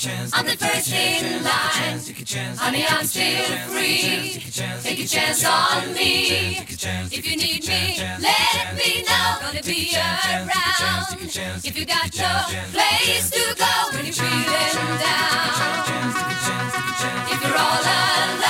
Chance. I'm the first in line. Honey, I'm still free. Take a chance on me. If you need me, let me know. Gonna be around. If you got no place to go when you're feeling down. If you're all alone,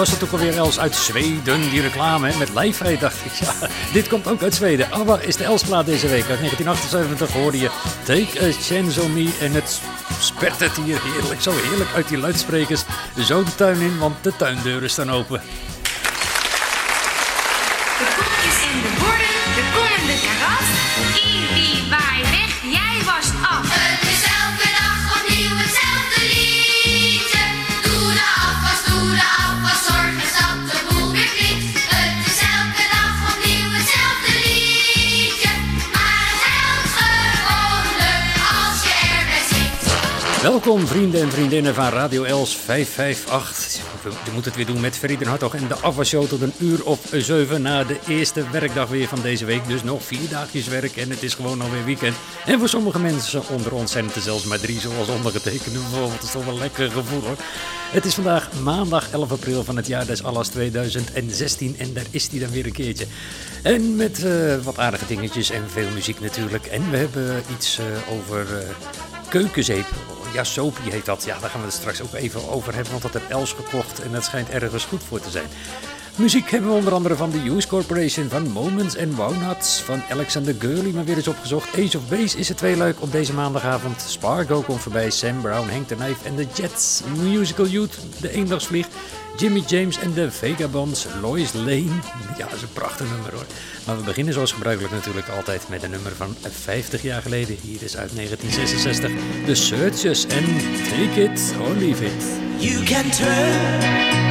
was het ook alweer Els uit Zweden? Die reclame met lijfheid dacht ik. Ja, dit komt ook uit Zweden. ABBA is de Elsplaat deze week. Uit 1978 hoorde je Take a Chance on Me. En het spert het hier heerlijk, zo heerlijk uit die luidsprekers. Zo de tuin in, want de tuindeuren staan open. Welkom vrienden en vriendinnen van Radio Els 558. Je moet het weer doen met Ferry Hartog en de afwasshow tot een uur of zeven na de eerste werkdag weer van deze week. Dus nog vier dagjes werk en het is gewoon alweer weekend. En voor sommige mensen onder ons zijn het er zelfs maar drie, zoals ondergetekende bijvoorbeeld. Dat is toch wel een lekker gevoel hoor. Het is vandaag maandag 11 april van het jaar des Allas 2016 en daar is hij dan weer een keertje. En met eh, wat aardige dingetjes en veel muziek natuurlijk. En we hebben iets eh, over... eh, keukenzeep. Ja, Soapy heet dat. Ja, daar gaan we het straks ook even over hebben, want dat heb Els gekocht en dat schijnt ergens goed voor te zijn. Muziek hebben we onder andere van de Use Corporation, van Moments en Walnuts, van Alexander Gurley, maar weer eens opgezocht. Ace of Base is het tweeluik op deze maandagavond. Spargo komt voorbij, Sam Brown, Hank the Knife en de Jets. Musical Youth, de Eendagsvlieg. Jimmy James en de Vagabonds, Lois Lane. Ja, dat is een prachtig nummer hoor. Maar we beginnen zoals gebruikelijk natuurlijk altijd met een nummer van 50 jaar geleden. Hier is uit 1966 The Searchers en Take It or Leave It. You can turn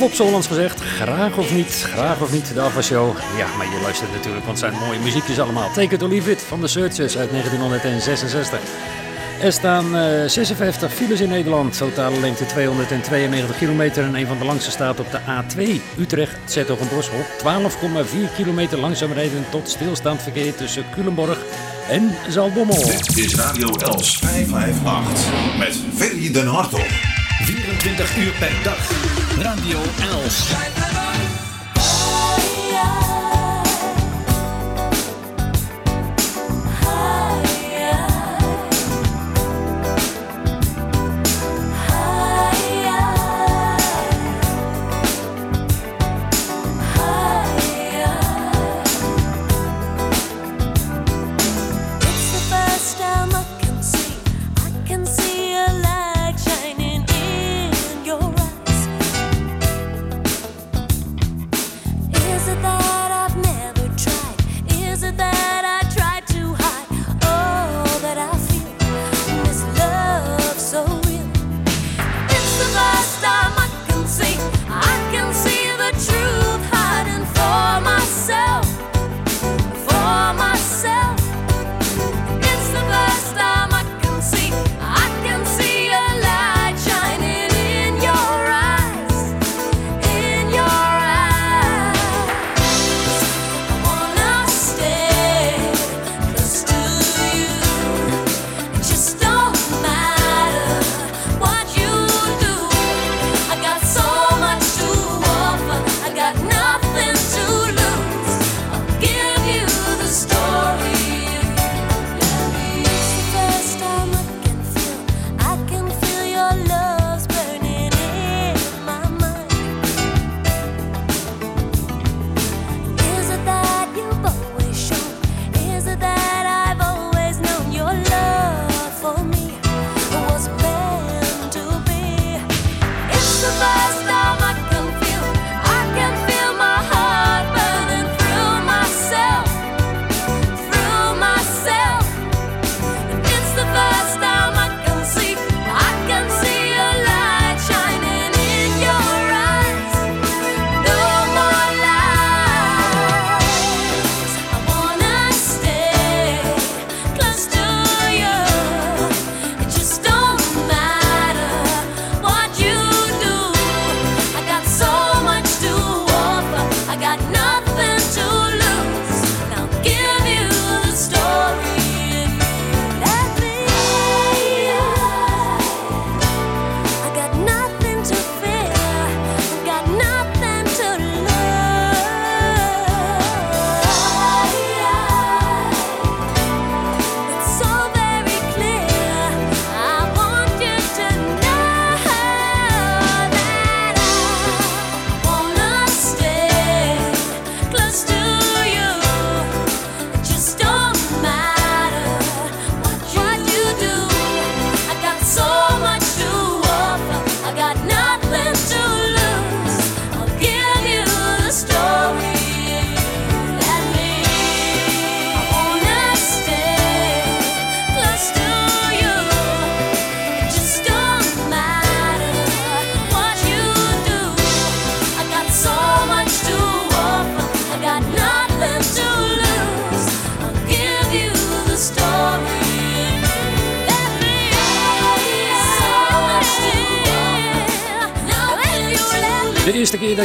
Of op gezegd, graag of niet, graag of niet, de Ava Show. Ja, maar je luistert natuurlijk, want het zijn mooie muziekjes allemaal. Take it or leave it van de Searchers uit 1966. Er staan eh, 56 files in Nederland, totale lengte 292 kilometer en een van de langste staat op de A2 Utrecht, Zettogenboschel. 12,4 kilometer langzaam rijden tot stilstaand verkeer tussen Culemborg en Zaltbommel. Dit is Radio Els 558 met Ferry den Hartog. 24 uur per dag. Radio Els.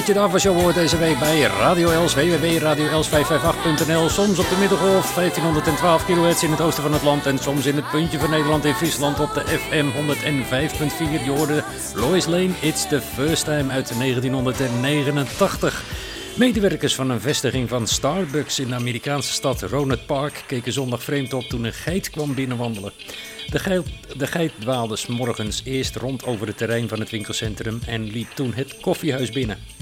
Je de afwasshow hoort deze week bij Radio Els, www.radioels558.nl. Soms op de Middelgolf, 1512 kHz in het oosten van het land. En soms in het puntje van Nederland in Friesland op de FM 105.4. Je hoorde Lois Lane, It's the First Time uit 1989. Medewerkers van een vestiging van Starbucks in de Amerikaanse stad Ronet Park keken zondag vreemd op toen een geit kwam binnenwandelen. De geit, de geit dwaalde 's morgens eerst rond over het terrein van het winkelcentrum en liep toen het koffiehuis binnen.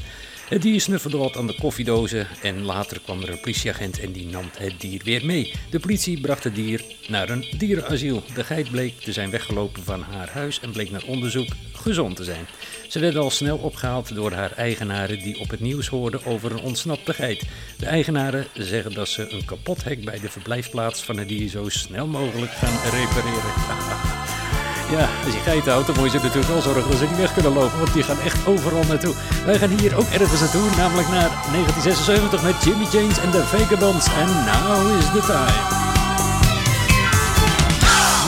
Het dier snuffelde wat aan de koffiedozen en later kwam er een politieagent en die nam het dier weer mee. De politie bracht het dier naar een dierenasiel. De geit bleek te zijn weggelopen van haar huis en bleek naar onderzoek gezond te zijn. Ze werd al snel opgehaald door haar eigenaren die op het nieuws hoorden over een ontsnapte geit. De eigenaren zeggen dat ze een kapot hek bij de verblijfplaats van het dier zo snel mogelijk gaan repareren. Ja, als je geiten houdt, dan moet je ze natuurlijk wel zorgen dat ze niet weg kunnen lopen, want die gaan echt overal naartoe. Wij gaan hier ook ergens naartoe, namelijk naar 1976 met Jimmy James en de Vagabonds. En now is the time.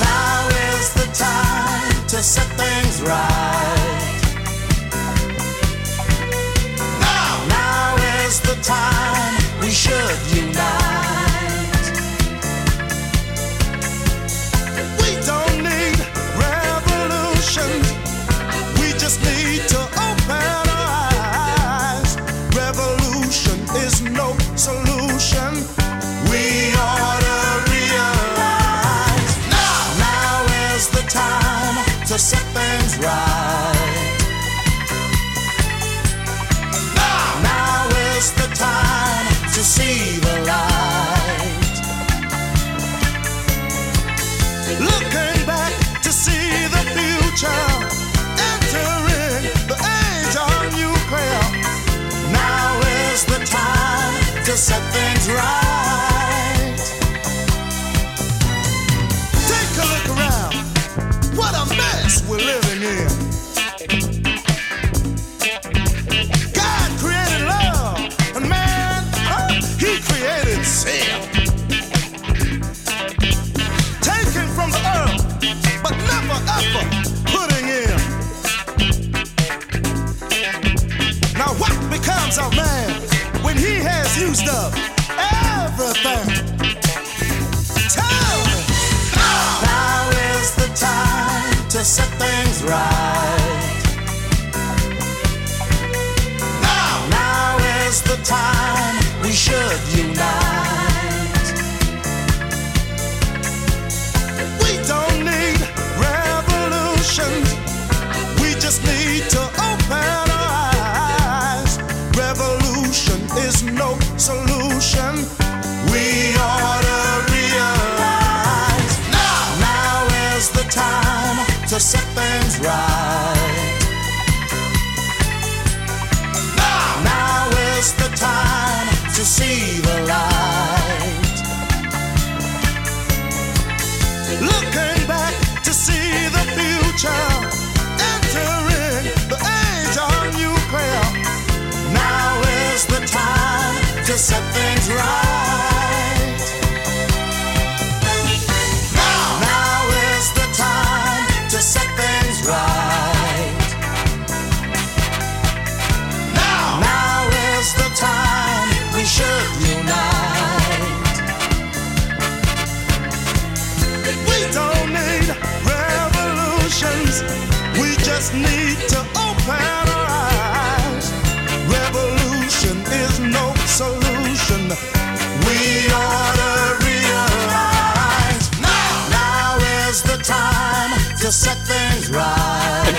Now is the time to set things right. Now, now is the time we should unite. Set things right.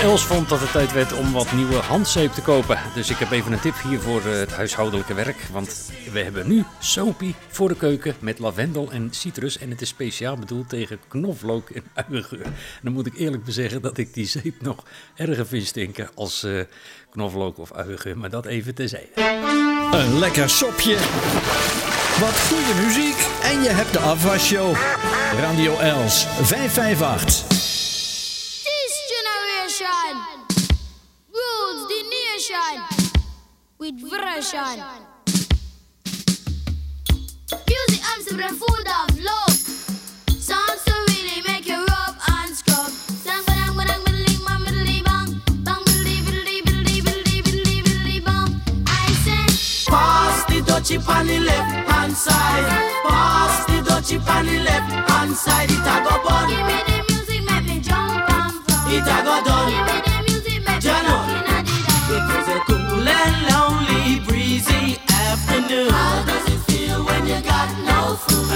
Els vond dat het tijd werd om wat nieuwe handzeep te kopen. Dus ik heb even een tip hier voor eh, het huishoudelijke werk. Want we hebben nu soapie voor de keuken met lavendel en citrus. En het is speciaal bedoeld tegen knoflook en uiengeur. En dan moet ik eerlijk bezeggen dat ik die zeep nog erger vind stinken als eh, knoflook of uiengeur. Maar dat even terzijde. Een lekker sopje. Wat goede muziek. En je hebt de afwasshow. Radio Els 558. Generation rules the nation with version. Music Amsterdam full of love. Songs to really make you rub and scrub. Sang ba dang ba dang biddly bang biddly bang. Bang biddly biddly biddly biddly biddly biddly on the left hand side. Pass the dutchie on the left hand side. It a go bun. Give me the music, make me jump and from. It a go done.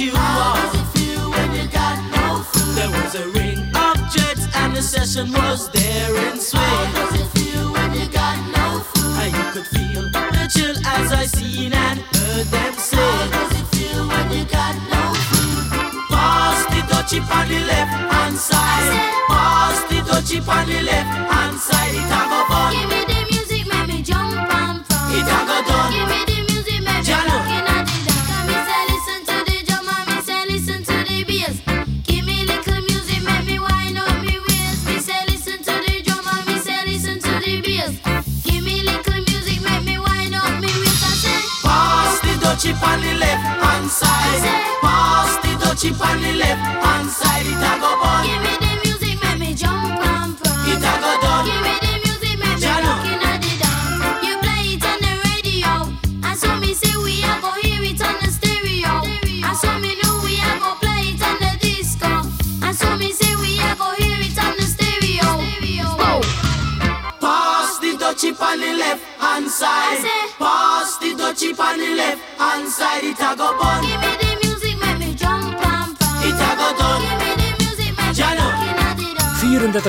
you How on. does it feel when you got no food? There was a ring of jets and the session was there in How does it feel when you got no food? And you could feel the chill as I seen and heard them How say. does it feel when you got no food? Pass the dutchie on the left hand side. Pass the dutchie on the left hand side. It a go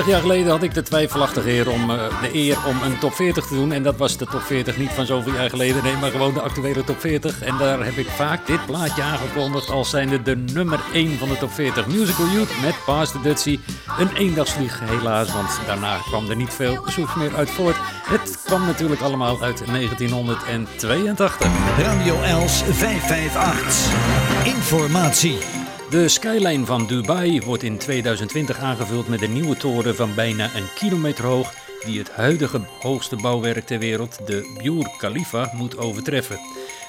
34 jaar geleden had ik de twijfelachtige eer om, eh, de eer om een top 40 te doen. En dat was de top 40 niet van zoveel jaar geleden, nee, maar gewoon de actuele top 40. En daar heb ik vaak dit plaatje aangekondigd als zijnde de nummer 1 van de top 40. Musical Youth met Paas de Dutsie. Een eendagsvlieg helaas, want daarna kwam er niet veel zoeks meer uit voort. Het kwam natuurlijk allemaal uit 1982. Radio Els 558. Informatie. De skyline van Dubai wordt in 2020 aangevuld met een nieuwe toren van bijna een kilometer hoog die het huidige hoogste bouwwerk ter wereld, de Burj Khalifa, moet overtreffen.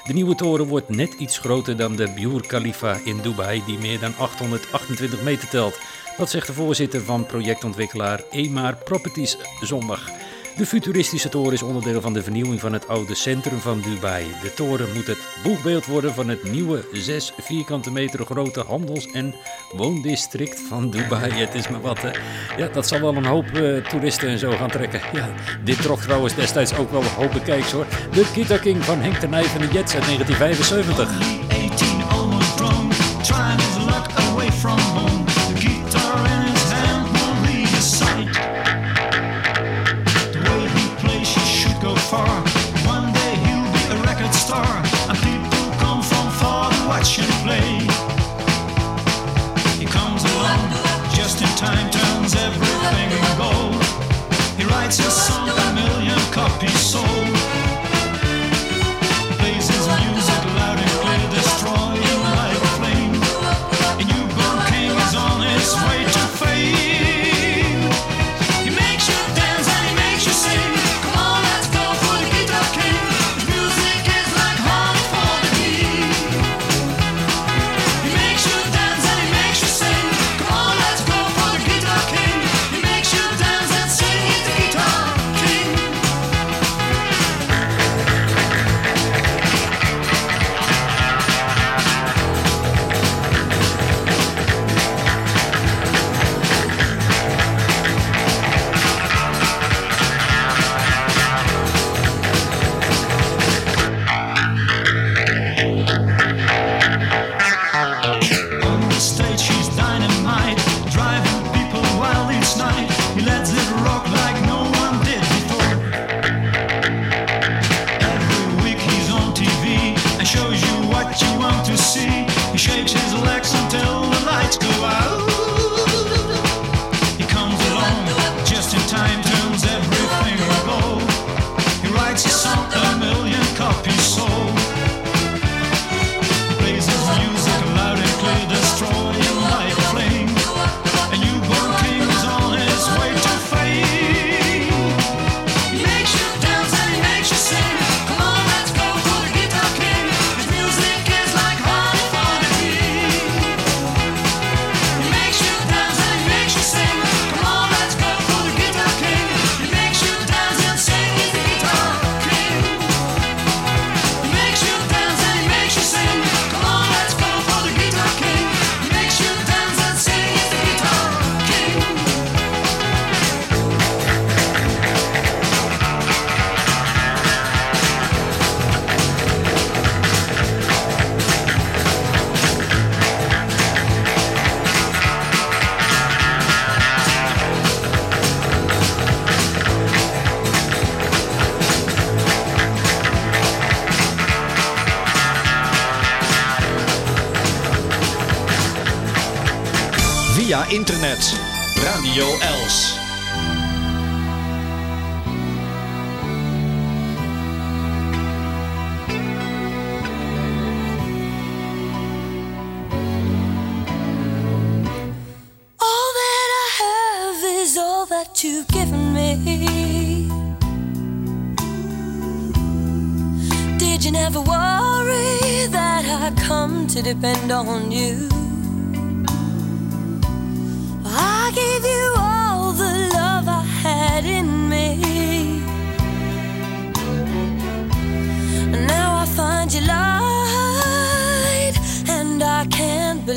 De nieuwe toren wordt net iets groter dan de Burj Khalifa in Dubai, die meer dan 828 meter telt. Dat zegt de voorzitter van projectontwikkelaar Emar Properties zondag. De futuristische toren is onderdeel van de vernieuwing van het oude centrum van Dubai. De toren moet het boegbeeld worden van het nieuwe 6 vierkante meter grote handels- en woondistrict van Dubai. Het is maar wat. Ja, dat zal wel een hoop eh, toeristen en zo gaan trekken. Ja, dit trok trouwens destijds ook wel een hoop bekijks hoor. De Guitar King van Henk de Nijf en de Jets uit 1975.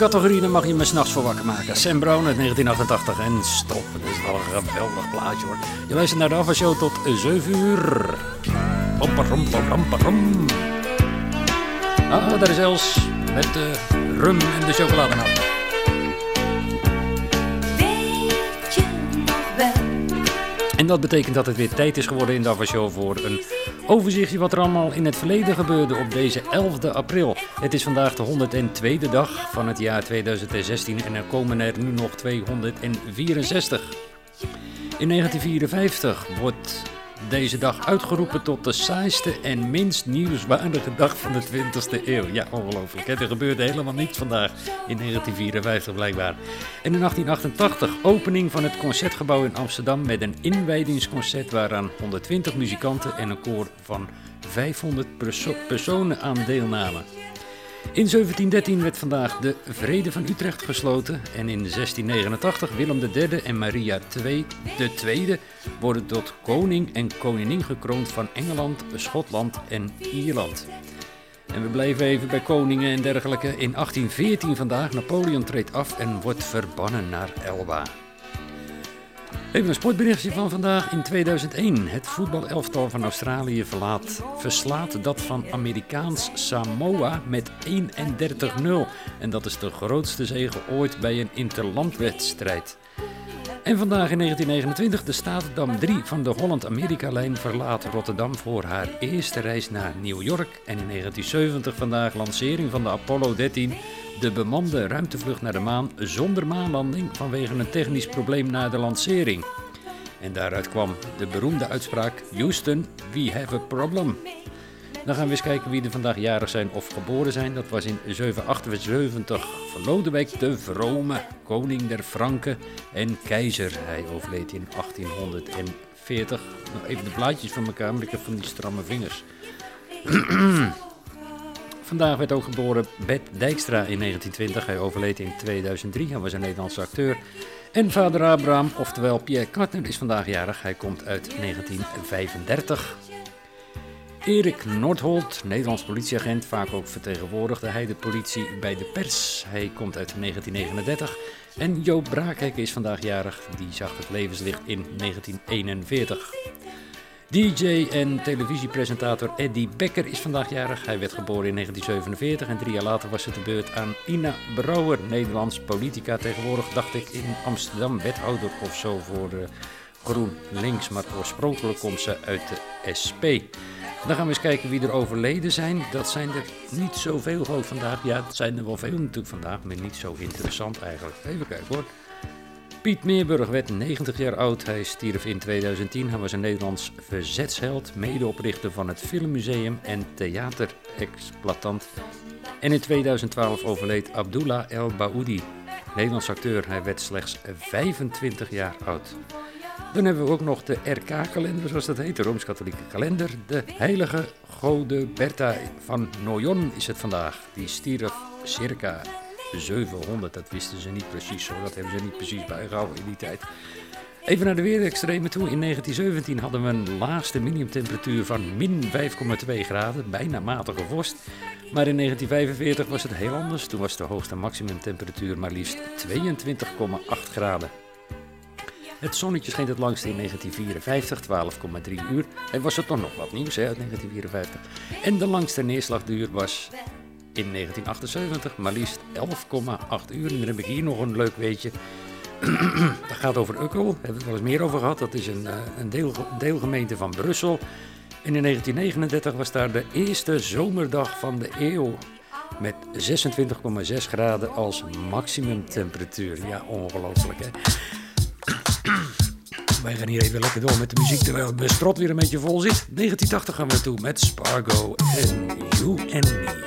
Categorie, daar mag je me s'nachts voor wakker maken. Sam Brown uit 1988 en stop. Het is wel een geweldig plaatje hoor. Je luistert naar de Ava Show tot 7 uur. Pam, pam. Ah, daar is Els met de rum en de chocoladenoot. Weet je nog wel? En dat betekent dat het weer tijd is geworden in de Show voor een overzichtje wat er allemaal in het verleden gebeurde op deze 11e april. Het is vandaag de 102e dag van het jaar 2016 en er komen er nu nog 264. In 1954 wordt deze dag uitgeroepen tot de saaiste en minst nieuwswaardige dag van de 20e eeuw. Ja, ongelooflijk. Er gebeurde helemaal niets vandaag in 1954 blijkbaar. En in 1888 opening van het Concertgebouw in Amsterdam met een inwijdingsconcert waaraan 120 muzikanten en een koor van 500 perso- personen aan deelnamen. In 1713 werd vandaag de Vrede van Utrecht gesloten en in 1689 Willem III en Maria II, de Tweede worden tot koning en koningin gekroond van Engeland, Schotland en Ierland. En we blijven even bij koningen en dergelijke. In 1814 vandaag, Napoleon treedt af en wordt verbannen naar Elba. Even een sportberichtje van vandaag in 2001. Het voetbalelftal van Australië verlaat, verslaat dat van Amerikaans Samoa met 31-0. En dat is de grootste zege ooit bij een interlandwedstrijd. En vandaag in 1929, de Statendam 3 van de Holland-Amerika-lijn verlaat Rotterdam voor haar eerste reis naar New York. En in 1970 vandaag lancering van de Apollo 13, de bemande ruimtevlucht naar de maan zonder maanlanding vanwege een technisch probleem na de lancering. En daaruit kwam de beroemde uitspraak: Houston, we have a problem. Dan gaan we eens kijken wie er vandaag jarig zijn of geboren zijn. Dat was in 778 van Lodewijk de Vrome, koning der Franken en keizer. Hij overleed in 1840. Nog even de blaadjes van elkaar, maar ik heb van die stramme vingers. Vandaag werd ook geboren Bert Dijkstra in 1920. Hij overleed in 2003. Hij was een Nederlandse acteur. En vader Abraham, oftewel Pierre Kartner, is vandaag jarig. Hij komt uit 1935. Erik Nordholt, Nederlands politieagent, vaak ook vertegenwoordigde hij de politie bij de pers. Hij komt uit 1939. En Joop Braakhekke is vandaag jarig, die zag het levenslicht in 1941. DJ en televisiepresentator Eddie Becker is vandaag jarig. Hij werd geboren in 1947 en drie jaar later was het de beurt aan Ina Brouwer, Nederlands politica. Tegenwoordig dacht ik in Amsterdam wethouder of zo voor de GroenLinks, maar oorspronkelijk komt ze uit de SP. Dan gaan we eens kijken wie er overleden zijn. Dat zijn er niet zoveel vandaag. Ja, dat zijn er wel veel natuurlijk vandaag, maar niet zo interessant eigenlijk. Even kijken hoor. Piet Meerburg werd 90 jaar oud. Hij stierf in 2010. Hij was een Nederlands verzetsheld, medeoprichter van het Filmmuseum en theaterexploitant. En in 2012 overleed Abdullah El Baoudi, Nederlands acteur. Hij werd slechts 25 jaar oud. Dan hebben we ook nog de RK-kalender, zoals dat heet, de Rooms-Katholieke kalender. De heilige Gode Bertha van Noyon is het vandaag. Die stierf circa 700, dat wisten ze niet precies zo. Dat hebben ze niet precies bijgehouden in die tijd. Even naar de weerextremen toe. In 1917 hadden we een laagste minimumtemperatuur van min 5,2 graden, bijna matige vorst. Maar in 1945 was het heel anders. Toen was de hoogste maximumtemperatuur maar liefst 22,8 graden. Het zonnetje scheen het langst in 1954, 12,3 uur. En was het toch nog wat nieuws uit 1954. En de langste neerslagduur was in 1978, maar liefst 11,8 uur. En dan heb ik hier nog een leuk weetje. Dat gaat over Ukkel, daar hebben we het wel eens meer over gehad. Dat is een, eh, een deel, deelgemeente van Brussel. En in 1939 was daar de eerste zomerdag van de eeuw. Met 26,6 graden als maximumtemperatuur. Ja, ongelooflijk hè. Wij gaan hier even lekker door met de muziek terwijl de strot weer een beetje vol zit. 1980 gaan we naartoe met Spargo en You and Me.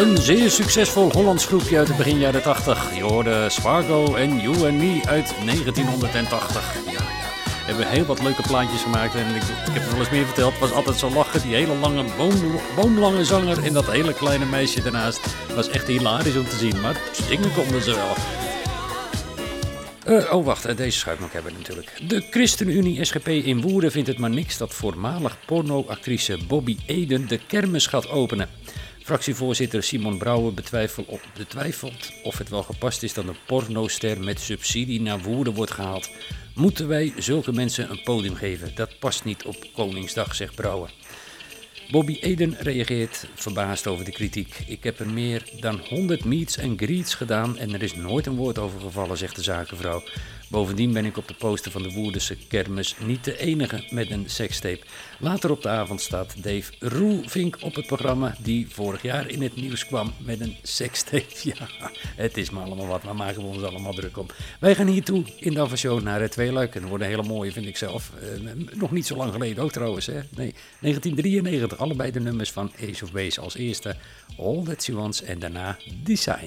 Een zeer succesvol Hollands groepje uit het begin jaren 80. Je hoorde Spargo en You and Me uit 1980. Ja, ja. Hebben heel wat leuke plaatjes gemaakt en ik, ik heb het wel eens meer verteld. Was altijd zo lachen, die hele lange, boom, boomlange zanger en dat hele kleine meisje daarnaast. was echt hilarisch om te zien, maar zingen konden ze wel. Eh, oh, wacht, eh, deze schuif nog hebben natuurlijk. De ChristenUnie SGP in Woerden vindt het maar niks dat voormalig pornoactrice Bobby Eden de kermis gaat openen. Fractievoorzitter Simon Brouwer betwijfelt, of het wel gepast is dat een pornoster met subsidie naar Woerden wordt gehaald. Moeten wij zulke mensen een podium geven? Dat past niet op Koningsdag, zegt Brouwer. Bobby Eden reageert verbaasd over de kritiek. Ik heb er meer dan 100 meets en greets gedaan en er is nooit een woord over gevallen, zegt de zakenvrouw. Bovendien ben ik op de poster van de Woerdense kermis niet de enige met een sekstape. Later op de avond staat Dave Roelvink op het programma die vorig jaar in het nieuws kwam met een sekstape. Ja, het is maar allemaal wat, maar maken we ons allemaal druk om. Wij gaan hier toe in de Show naar het Tweeluik. En dat wordt een hele mooie, vind ik zelf. Eh, nog niet zo lang geleden ook trouwens, hè? Nee, 1993. Allebei de nummers van Ace of Base. Als eerste All That She Wants en daarna Design.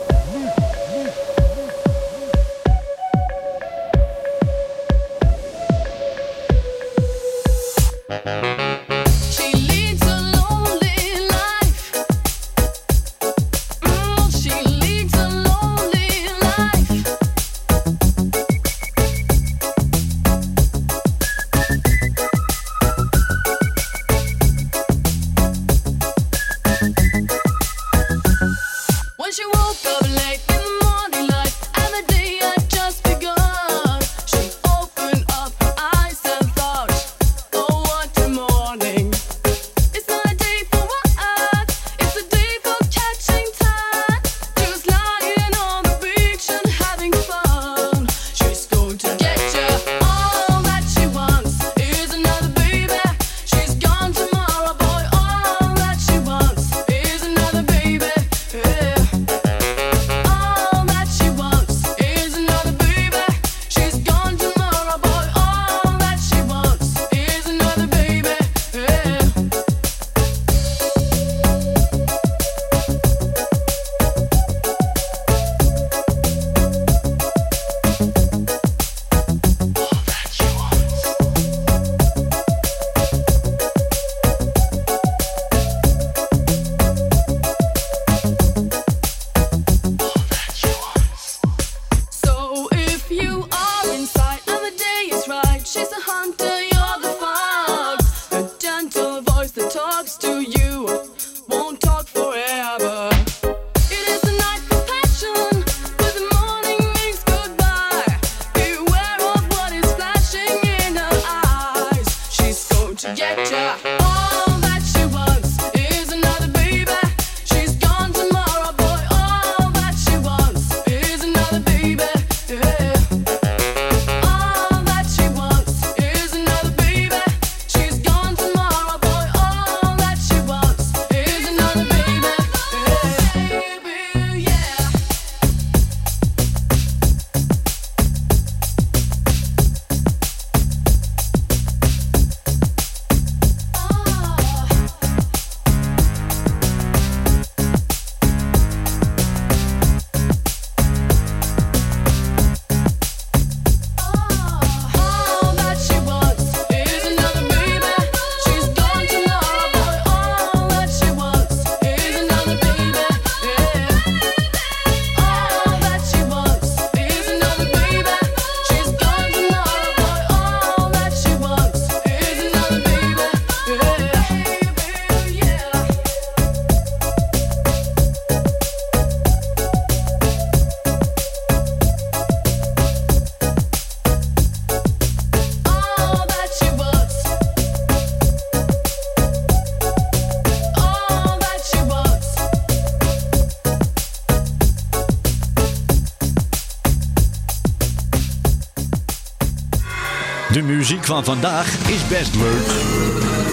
Muziek van vandaag is best leuk.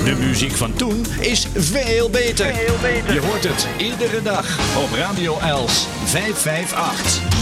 De muziek van toen is veel beter. Je hoort het iedere dag op Radio Els 558.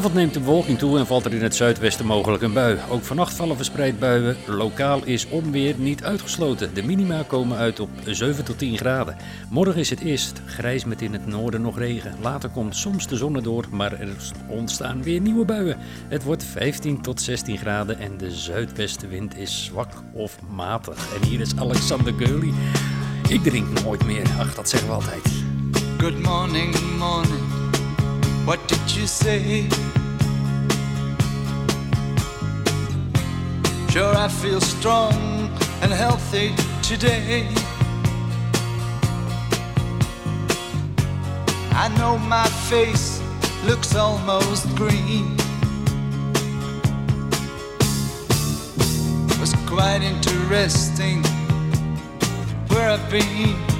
Vanavond neemt de bewolking toe en valt er in het zuidwesten mogelijk een bui. Ook vannacht vallen verspreid buien. Lokaal is onweer niet uitgesloten. De minima komen uit op 7 tot 10 graden. Morgen is het eerst grijs met in het noorden nog regen. Later komt soms de zon erdoor, maar er ontstaan weer nieuwe buien. Het wordt 15 tot 16 graden en de zuidwestenwind is zwak of matig. En hier is Alexander Gurley. Ik drink nooit meer. Ach, dat zeggen we altijd. Good morning, morning. What did you say? Sure, I feel strong and healthy today. I know my face looks almost green. Was quite interesting where I've been.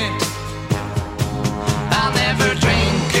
I'll never drink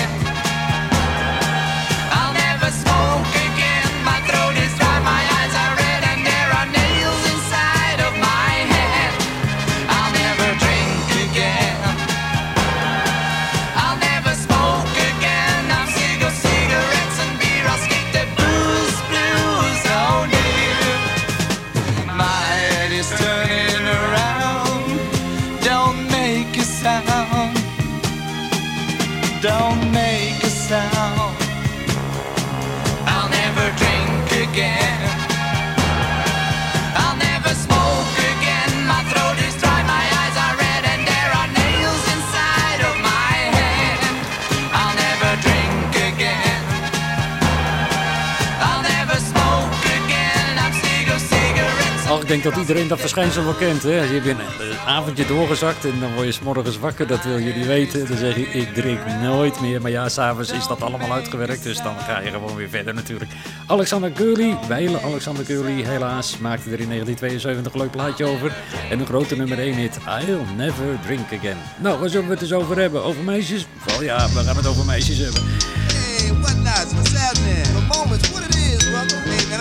Denk dat iedereen dat verschijnsel wel kent. Hè? Je bent een avondje doorgezakt en dan word je morgens wakker. Dat wil niet weten. Dan zeg je, ik drink nooit meer. Maar ja, s'avonds is dat allemaal uitgewerkt. Dus dan ga je gewoon weer verder natuurlijk. Alexander Curly, wijle Alexander Curly, helaas, maakte er in 1972 een leuk plaatje over. En een grote nummer 1 hit, I'll Never Drink Again. Nou, waar zullen we het eens over hebben? Over meisjes? Wel ja, we gaan het over meisjes hebben. Hey, what nuts? What's happening? The moments, what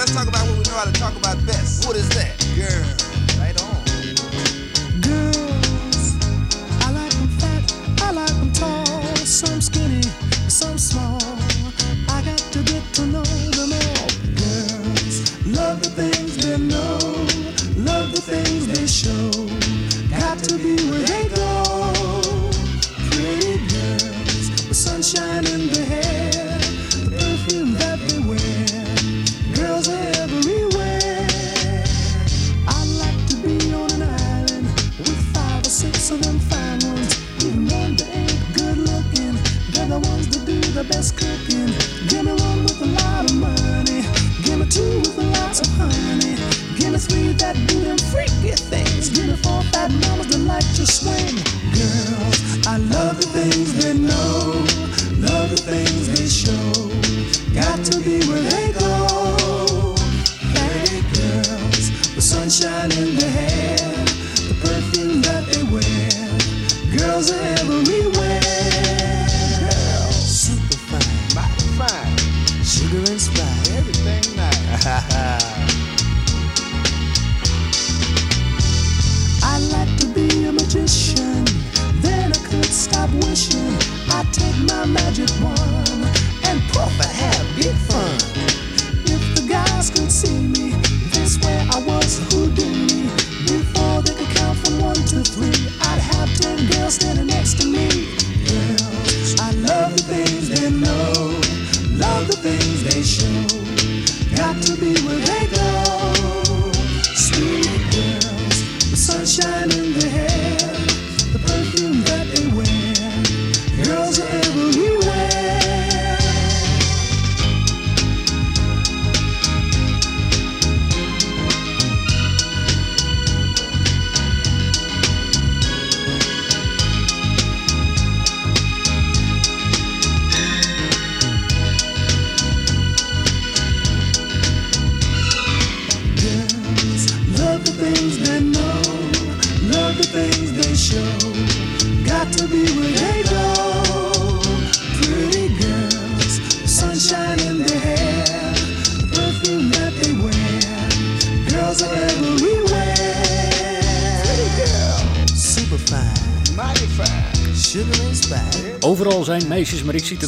let's talk about what we know how to talk about best. What is that? Girl. Right on. Girls, I like them fat, I like them tall, some skinny, some small. I got to get to know them all. Girls, love the things they know, love the things they show. Got to be where they go. Pretty girls with sunshine in their best cooking. Give me one with a lot of money. Give me two with lots of honey. Give me three that do them freaky things. Give me four fat mamas that like to swing. Girls, I love the things they know,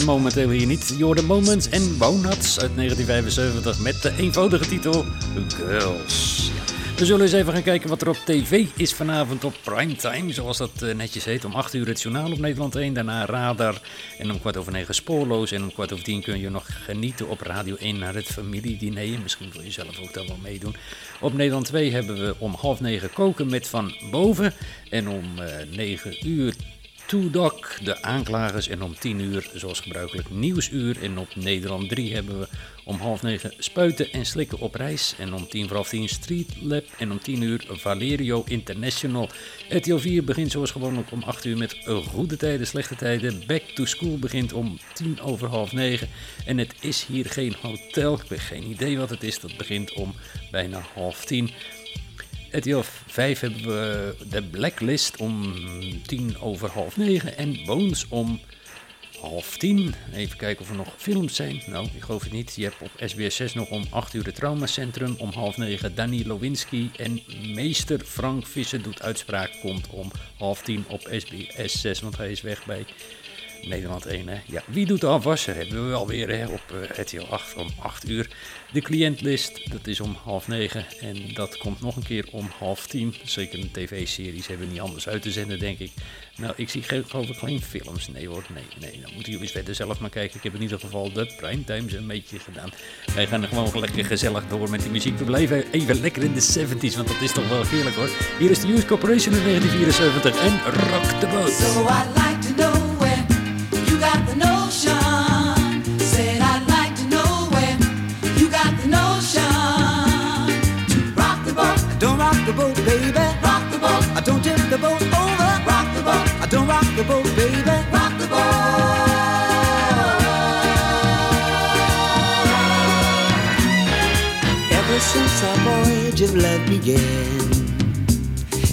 momenteel hier niet. Jordan Moments en Wonuts uit 1975 met de eenvoudige titel Girls. We zullen eens even gaan kijken wat er op tv is vanavond op primetime, zoals dat eh, netjes heet. Om 8 uur het journaal op Nederland 1, daarna Radar en om kwart over 9 Spoorloos. En om kwart over 10 kun je nog genieten op Radio 1 naar het familiediner. Misschien wil je zelf ook daar wel meedoen. Op Nederland 2 hebben we om half 9 koken met Van Boven. En om eh 9 uur Dog, de aanklagers. En om 10 uur, zoals gebruikelijk, nieuwsuur. En op Nederland 3 hebben we om half 9 Spuiten en Slikken op reis. En om 10 voor half 10 Street Lab. En om 10 uur Valerio International. RTL 4 begint zoals gewoonlijk om 8 uur met goede tijden, slechte tijden. Back to School begint om 10 over half 9. En het is hier geen hotel. Ik heb geen idee wat het is. Dat begint om bijna half 10. RTL 5 hebben we de Blacklist om 10 over half 9 en Bones om half 10. Even kijken of er nog films zijn. Nou, ik geloof het niet. Je hebt op SBS 6 nog om 8 uur het Traumacentrum. Om half 9 Danny Lowinski en meester Frank Visser doet uitspraak. Komt om half 10 op SBS 6, want hij is weg bij Nederland 1. Hè? Ja, wie doet de afwasser? Hebben we alweer hè, op eh, RTL 8 om 8 uur. De cliëntlist, dat is om half 9 en dat komt nog een keer om half 10. Zeker de tv-series hebben we niet anders uit te zenden, denk ik. Nou, ik zie ge- geloof ik geen films. Nee hoor, nee, nee. Dan moeten jullie verder zelf maar kijken. Ik heb in ieder geval de primetimes een beetje gedaan. Wij gaan er gewoon lekker gezellig door met die muziek. We blijven even lekker in de 70s, want dat is toch wel heerlijk hoor. Hier is de Youth Corporation in 1974 en Rock the Boat. So I'd like to know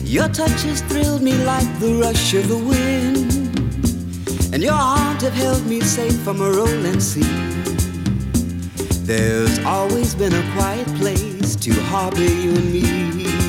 Your touch has thrilled me like the rush of the wind, and your arms have held me safe from a rolling sea. There's always been a quiet place to harbor you and me.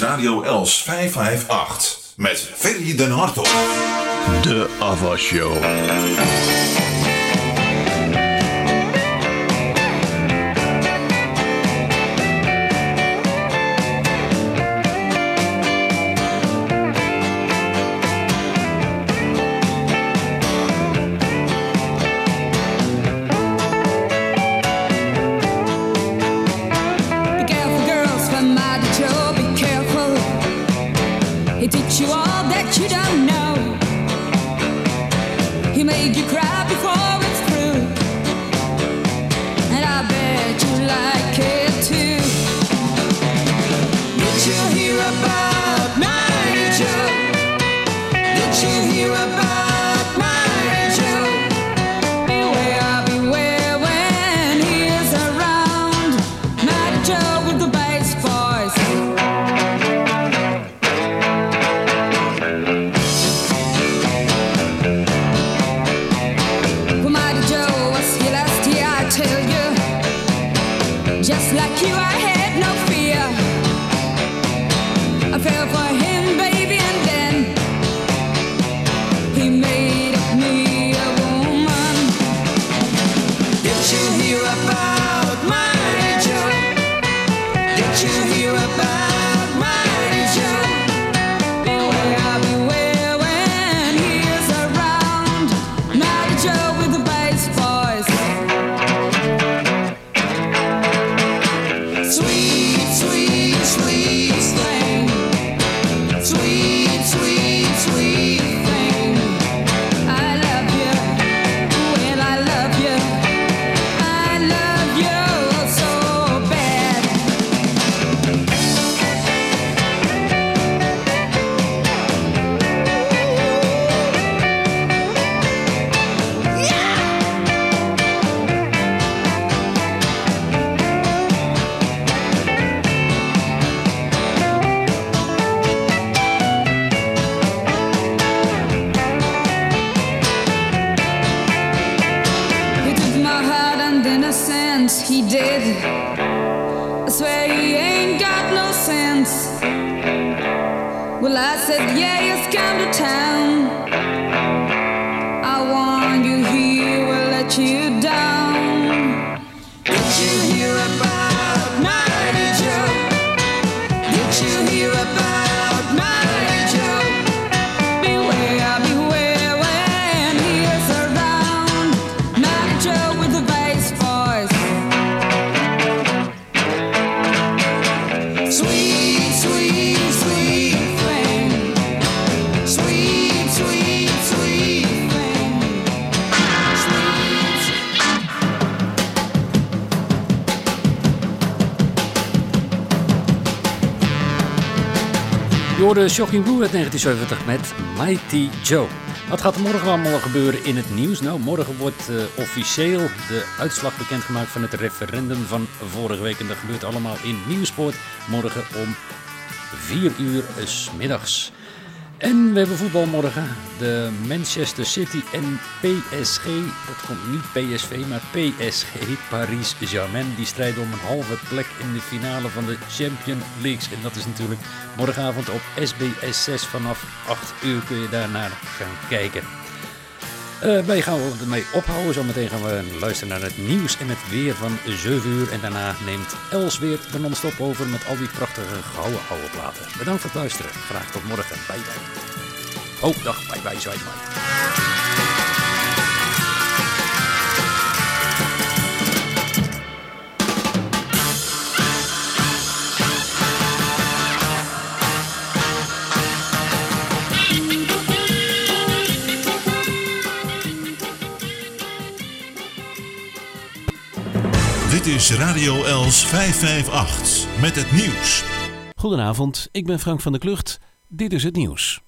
Radio Els 558 met Ferry den Hartog. De Ava Show. Je hoorde Shocking Blue uit 1970 met Mighty Joe. Wat gaat er morgen allemaal gebeuren in het nieuws? Nou, morgen wordt eh, officieel de uitslag bekendgemaakt van het referendum van vorige week. En dat gebeurt allemaal in Nieuwsport morgen om 4 uur 's middags. En we hebben voetbal morgen. De Manchester City en PSG. Dat komt niet PSV, maar PSG. Paris Germain. Die strijden om een halve plek in de finale van de Champions League. En dat is natuurlijk morgenavond op SBS 6 vanaf 8 uur kun je daarnaar gaan kijken. Eh, wij gaan ermee ophouden. Zometeen gaan we luisteren naar het nieuws en het weer van 7 uur. En daarna neemt Els weer de non-stop over met al die prachtige gouden oude platen. Bedankt voor het luisteren. Graag tot morgen. Bye bye. Oh, dag. Bye bye, zwaai maar. Dit is Radio Els 558 met het nieuws. Goedenavond, ik ben Frank van der Klucht. Dit is het nieuws.